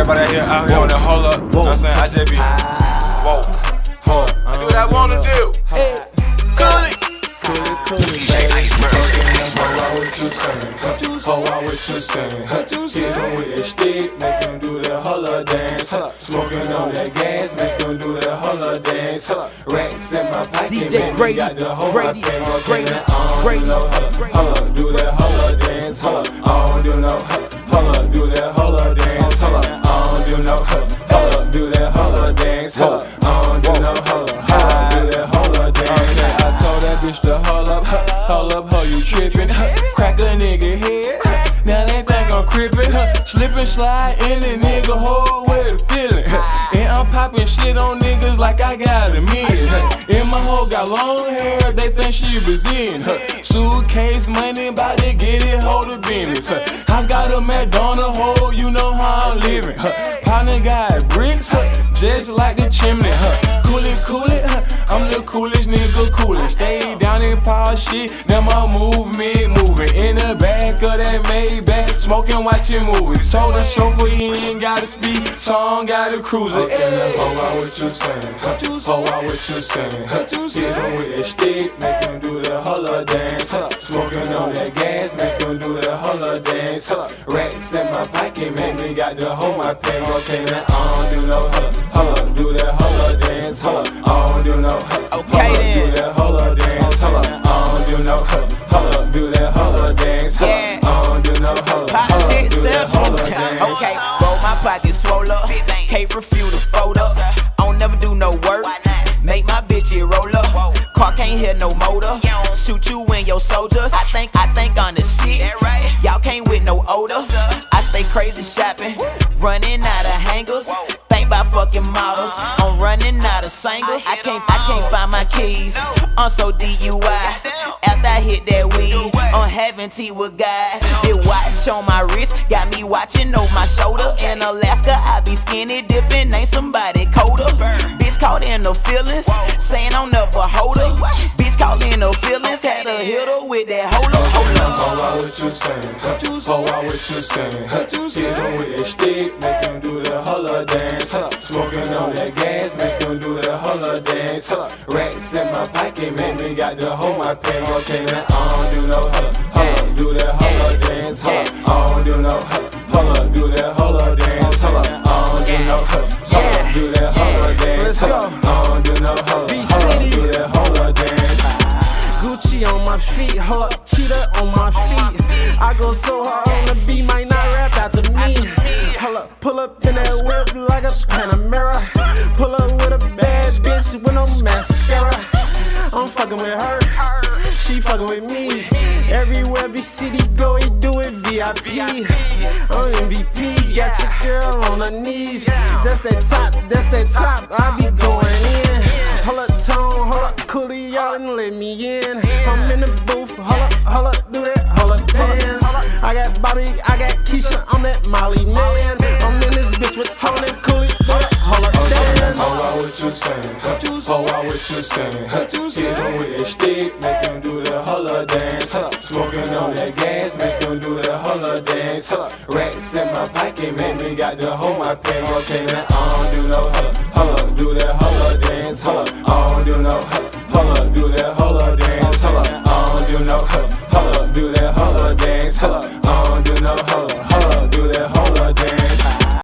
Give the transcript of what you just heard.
Everybody out here, out here on that hold up. You know what I'm saying? I just be, whoa, hold up. I do what I wanna do. Hey, Cool it. cool it, cool it, DJ baby. Iceberg. Hold what you saying, huh? Hold on what you saying, huh? Hit 'em with that stick, make 'em do that holla dance, huh? Smoking on that gas, make 'em do that holla dance, huh? Racks in my pocket, DJ man, Grady, got the whole my Grady, pants, okay, Grady, now I don't Grady, do no holla, Grady. holla, do that holla dance, holla, I don't holla, I don't do no holla, holla, do that holla dance. I told that bitch to hold up, hold up, ho, you trippin', crack a nigga head, now they think I'm crippin', slip and slide in the nigga hole with a feeling, and I'm poppin' shit on niggas like I got a million, and my hoe got long hair, they think she Brazilian, suitcase money, bout to get it, hold the business, I got a McDonald hole, you know how I'm living, partner got bricks, just like the chimney, huh, cool it, cool it, huh, I'm the coolest nigga, coolest. Stay down in power shit, now my movement moving. In the back of that Maybach, smoking, watching movies. Told the chauffeur he ain't gotta speak, song gotta cruise it. Okay, now hold on what you saying, huh? Hold on what you saying, huh? Hit 'em with that stick, make 'em do the holla dance, huh? Smoking on that gas, make 'em do the holla dance, huh? Racks in my pocket, make me got to hold my pants. Okay, now I don't do no holla, holla, do that holla dance, holla. I don't do no holla, Okay, holla, then. do that holla dance, holla. I don't do no holla, Pop holla, shit, do sell that holla shit. dance. Okay, roll my pocket swole up. Can't refute a photo. I don't never do no work. Make my bitch it roll up. Car can't hear no motor. Shoot you and your soldiers. I think I think on the shit. Y'all can't with no odor. I stay crazy shopping, running out of hangers. Think about fucking models. I'm running out of singles. I can't I can't find my keys. I'm so DUI. After I hit that weed, I'm having tea with guys. The watch on my wrist got me watching over my shoulder. In Alaska, I be skinny dipping, ain't somebody colder. Bitch caught in the feelings, saying I'll never hold her. Bitch caught in the feelings, had a hit her with that hold up, hold on what you saying? Hold on what you saying, huh? Hit 'em with that stick, make 'em do the holla dance. Smoking on that gas, make 'em do the holla dance? Racks in my pocket, make me got to hold my pants. Oh, okay, now I don't do no holla, holla, do that holla dance, holla. I don't do no holla, holla, do that holla dance, holla. I don't do no holla, holla, do that holla dance, Let's go. I don't do no holla, holla, do that holla dance. Gucci on my feet, hold go so hard on the beat, might not rap after me. Hold up, pull up in that whip like a Panamera. Pull up with a bad bitch with no mascara. I'm fucking with her, she fucking with me. Everywhere every city go, he do it VIP. I'm MVP, got your girl on her knees. That's that top, that's that top. I be going in. Hold up, tone, hold up, coolie, y'all and let me in. I'm in the booth, hold up, hold up, do that, hold up, dance. I got Bobby, I got Keisha, I'm that Molly man. I'm in this bitch with Tony, coolie, do that, hold up, dance. Hold on what you saying? Hold on what you saying? Hit 'em with that stick, make 'em do the holla dance? Smoking on that gas, make 'em do the holla dance? Racks in my pocket, make me got to hold my pants. Okay, now I don't do no holla, holla, do that holla dance, holla. I don't do no holla,